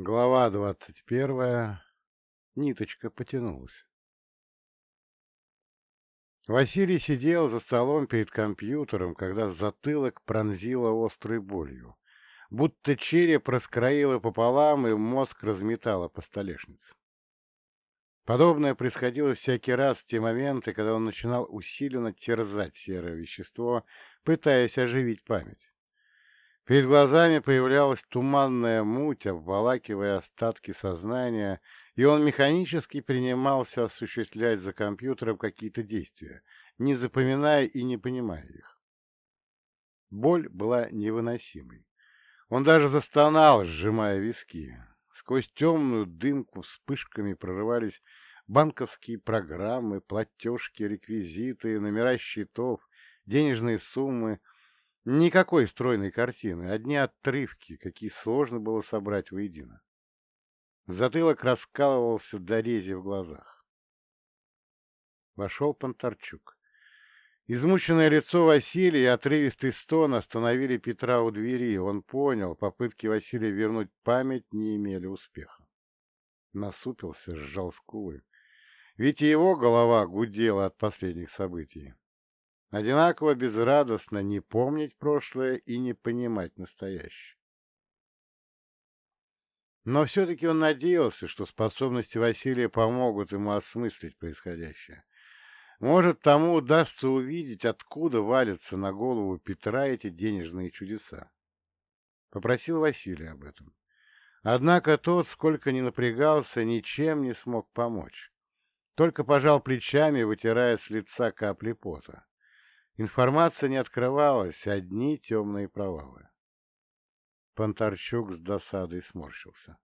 Глава двадцать первая. Ниточка потянулась. Василий сидел за столом перед компьютером, когда затылок пронзило острой болью, будто череп раскроило пополам и мозг разметало по столешнице. Подобное происходило всякий раз в те моменты, когда он начинал усиленно терзать серое вещество, пытаясь оживить память. Перед глазами появлялась туманная муть, обволакивая остатки сознания, и он механически принимался осуществлять за компьютером какие-то действия, не запоминая и не понимая их. Боль была невыносимой. Он даже застонал, сжимая виски. Сквозь темную дымку вспышками прорывались банковские программы, платежки, реквизиты, номера счетов, денежные суммы — Никакой стройной картины, одни отрывки, какие сложно было собрать воедино. Затылок раскалывался до рези в глазах. Вошел Понтарчук. Измученное лицо Василия и отрывистый стон остановили Петра у двери. Он понял, попытки Василия вернуть память не имели успеха. Насупился, сжал скулы. Ведь и его голова гудела от последних событий. Одинаково безрадостно не помнить прошлое и не понимать настоящее. Но все-таки он надеялся, что способности Василия помогут ему осмыслить происходящее. Может, тому удастся увидеть, откуда валятся на голову Петра эти денежные чудеса. Попросил Василия об этом. Однако тот, сколько ни напрягался, ничем не смог помочь. Только пожал плечами, вытирая с лица капли пота. Информация не открывалась, одни темные провалы. Понтарчук с досадой сморщился.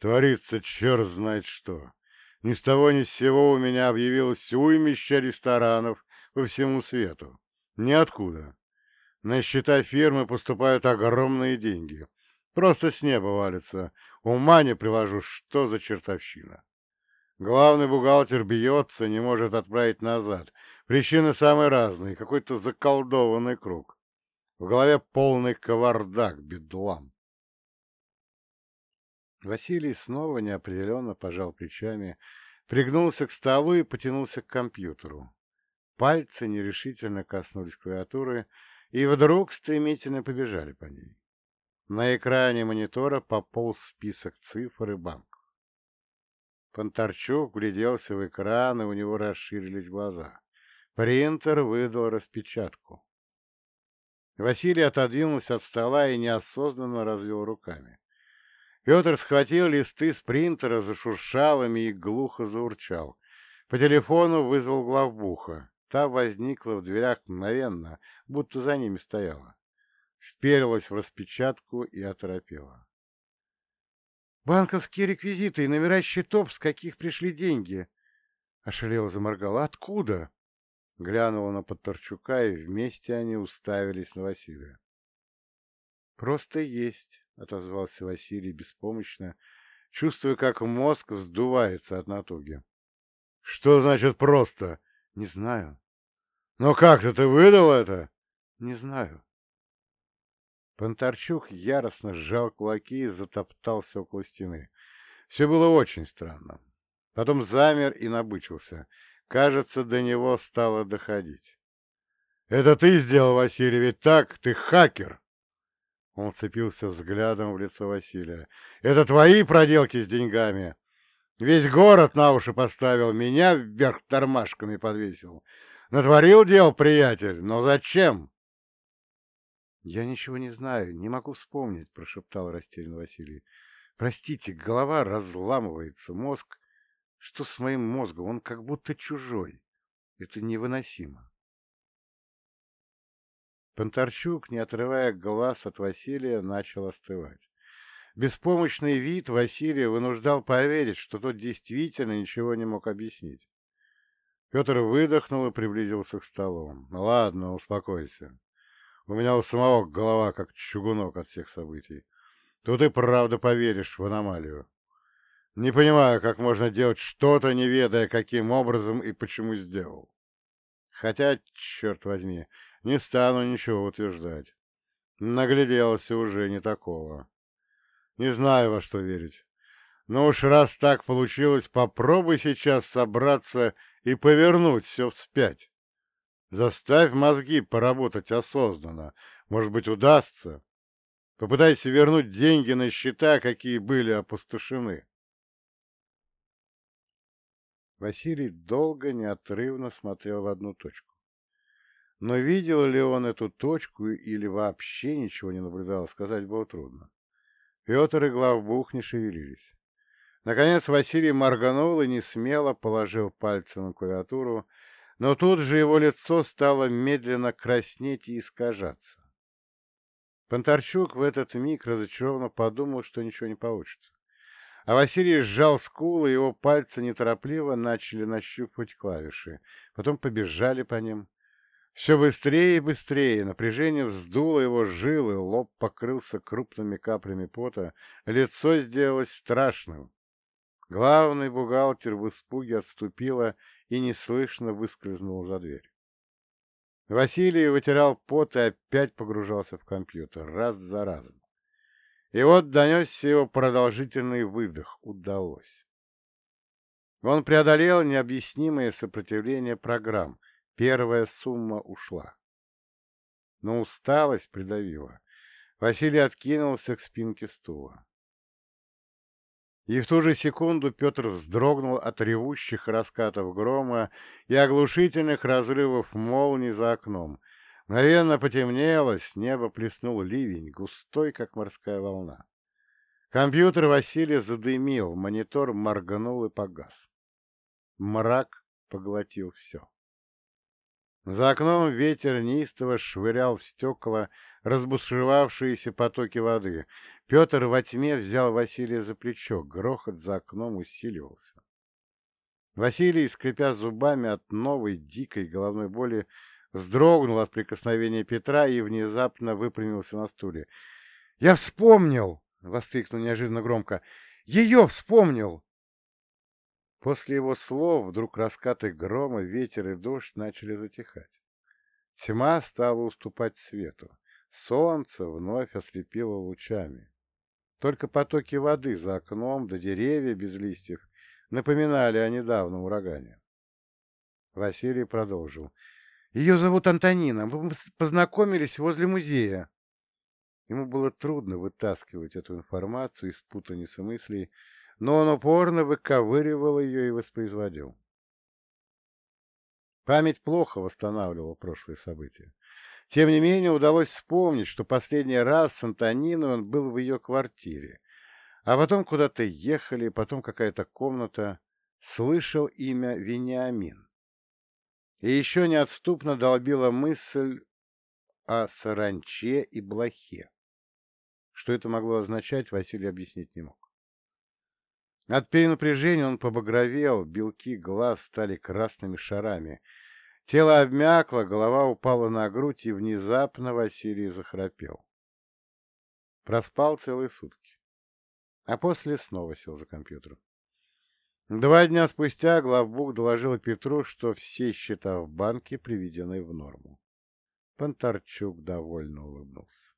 Творится черт знает что. Ни с того ни с сего у меня объявилось уймище ресторанов по всему свету. Ниоткуда. На счета фирмы поступают огромные деньги. Просто с неба валится. Ума не приложу, что за чертовщина. Главный бухгалтер бьется, не может отправить назад, Причины самые разные, какой-то заколдованный круг. В голове полный кавардак, бедлам. Василий снова неопределенно пожал плечами, пригнулся к столу и потянулся к компьютеру. Пальцы нерешительно коснулись клавиатуры и вдруг стремительно побежали по ней. На экране монитора пополз список цифр и банков. Понтарчук гляделся в экран, и у него расширились глаза. Принтер выдал распечатку. Василий отодвинулся от стола и неосознанно развел руками. Петр схватил листы с принтера, зашуршал ими и глухо заурчал. По телефону вызвал главбуха. Та возникла в дверях мгновенно, будто за ними стояла. Вперилась в распечатку и оторопела. «Банковские реквизиты и номера счетов, с каких пришли деньги?» Ошалело заморгала. «Откуда?» Глянула на Подторчука, и вместе они уставились на Василия. «Просто есть», — отозвался Василий беспомощно, чувствуя, как мозг вздувается от натуги. «Что значит «просто»?» «Не знаю». «Но как же ты выдал это?» «Не знаю». Понтарчук яростно сжал кулаки и затоптался около стены. Все было очень странно. Потом замер и набычился — Кажется, до него стало доходить. «Это ты сделал, Василий, ведь так? Ты хакер!» Он вцепился взглядом в лицо Василия. «Это твои проделки с деньгами? Весь город на уши поставил, меня вверх тормашками подвесил. Натворил дел, приятель, но зачем?» «Я ничего не знаю, не могу вспомнить», — прошептал растерянный Василий. «Простите, голова разламывается, мозг что с моим мозгом? Он как будто чужой. Это невыносимо. Понтарчук, не отрывая глаз от Василия, начал остывать. Беспомощный вид Василия вынуждал поверить, что тот действительно ничего не мог объяснить. Петр выдохнул и приблизился к столу. «Ладно, успокойся. У меня у самого голова как чугунок от всех событий. Тут и правда поверишь в аномалию. Не понимаю, как можно делать что-то, не ведая, каким образом и почему сделал. Хотя, черт возьми, не стану ничего утверждать. Нагляделся уже не такого. Не знаю, во что верить. Но уж раз так получилось, попробуй сейчас собраться и повернуть все вспять. Заставь мозги поработать осознанно. Может быть, удастся. Попытайся вернуть деньги на счета, какие были опустошены. Василий долго неотрывно смотрел в одну точку. Но видел ли он эту точку или вообще ничего не наблюдал, сказать было трудно. Петр и главбух не шевелились. Наконец Василий морганул и не смело положил пальцы на клавиатуру, но тут же его лицо стало медленно краснеть и искажаться. Понтарчук в этот миг разочарованно подумал, что ничего не получится. А Василий сжал скулы, его пальцы неторопливо начали нащупывать клавиши, потом побежали по ним. Все быстрее и быстрее, напряжение вздуло его жилы, лоб покрылся крупными каплями пота, лицо сделалось страшным. Главный бухгалтер в испуге отступила и неслышно выскользнула за дверь. Василий вытирал пот и опять погружался в компьютер, раз за разом. И вот донесся его продолжительный выдох. Удалось. Он преодолел необъяснимое сопротивление программ. Первая сумма ушла. Но усталость придавила. Василий откинулся к спинке стула. И в ту же секунду Петр вздрогнул от ревущих раскатов грома и оглушительных разрывов молний за окном. Мгновенно потемнело, с неба плеснул ливень, густой, как морская волна. Компьютер Василия задымил, монитор морганул и погас. Мрак поглотил все. За окном ветер неистово швырял в стекла разбушевавшиеся потоки воды. Петр во тьме взял Василия за плечо, грохот за окном усиливался. Василий, скрипя зубами от новой дикой головной боли, вздрогнул от прикосновения Петра и внезапно выпрямился на стуле. «Я вспомнил!» — воскликнул неожиданно громко. «Ее вспомнил!» После его слов вдруг раскаты грома, ветер и дождь начали затихать. Тьма стала уступать свету. Солнце вновь ослепило лучами. Только потоки воды за окном да деревья без листьев напоминали о недавнем урагане. Василий продолжил. «Ее зовут Антонина. Мы познакомились возле музея». Ему было трудно вытаскивать эту информацию из путаницы мыслей, но он упорно выковыривал ее и воспроизводил. Память плохо восстанавливала прошлые события. Тем не менее, удалось вспомнить, что последний раз с Антониной он был в ее квартире, а потом куда-то ехали, потом какая-то комната. Слышал имя Вениамин. И еще неотступно долбила мысль о саранче и блохе. Что это могло означать, Василий объяснить не мог. От перенапряжения он побагровел, белки глаз стали красными шарами — Тело обмякло, голова упала на грудь, и внезапно Василий захрапел. Проспал целые сутки. А после снова сел за компьютер. Два дня спустя главбух доложил Петру, что все счета в банке приведены в норму. Понтарчук довольно улыбнулся.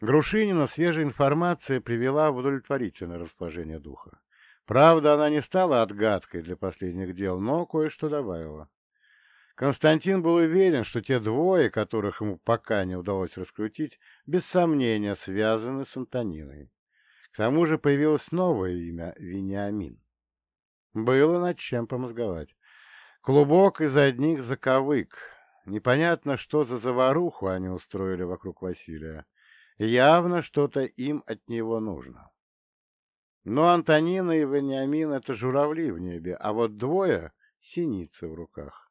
Грушинина свежая информация привела в удовлетворительное расположение духа. Правда, она не стала отгадкой для последних дел, но кое-что добавила. Константин был уверен, что те двое, которых ему пока не удалось раскрутить, без сомнения связаны с Антониной. К тому же появилось новое имя — Вениамин. Было над чем помозговать. Клубок из одних заковык. Непонятно, что за заваруху они устроили вокруг Василия. Явно что-то им от него нужно. Но Антонина и Вениамин — это журавли в небе, а вот двое — синицы в руках.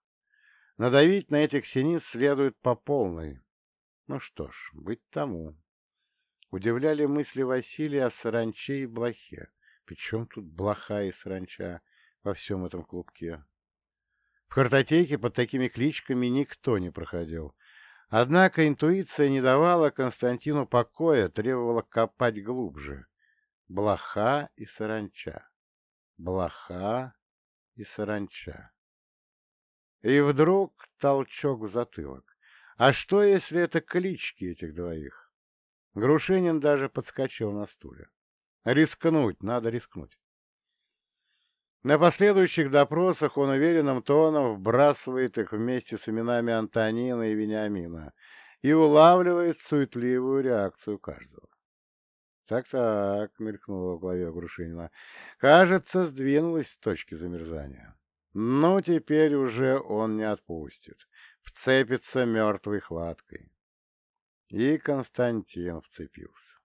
Надавить на этих синиц следует по полной. Ну что ж, быть тому. Удивляли мысли Василия о саранче и блохе. Причем тут блоха и саранча во всем этом клубке? В картотеке под такими кличками никто не проходил. Однако интуиция не давала Константину покоя, требовала копать глубже. Блоха и саранча. Блоха и саранча. И вдруг толчок в затылок. А что, если это клички этих двоих? Грушинин даже подскочил на стуле. Рискнуть, надо рискнуть. На последующих допросах он уверенным тоном вбрасывает их вместе с именами Антонина и Вениамина и улавливает суетливую реакцию каждого. «Так-так», — мелькнуло в голове Грушинина, — «кажется, сдвинулась с точки замерзания. Ну, теперь уже он не отпустит, вцепится мертвой хваткой». И Константин вцепился.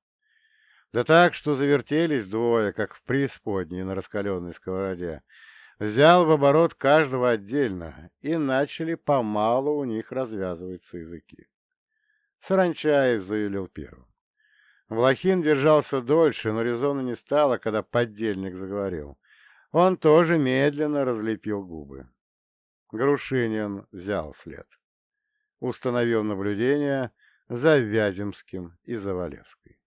Да так, что завертелись двое, как в преисподней на раскаленной сковороде. Взял в оборот каждого отдельно, и начали помалу у них развязываться языки. Саранчаев заявил первым. Влахин держался дольше, но резона не стало, когда поддельник заговорил. Он тоже медленно разлепил губы. Грушинин взял след. Установил наблюдение за Вяземским и Завалевской.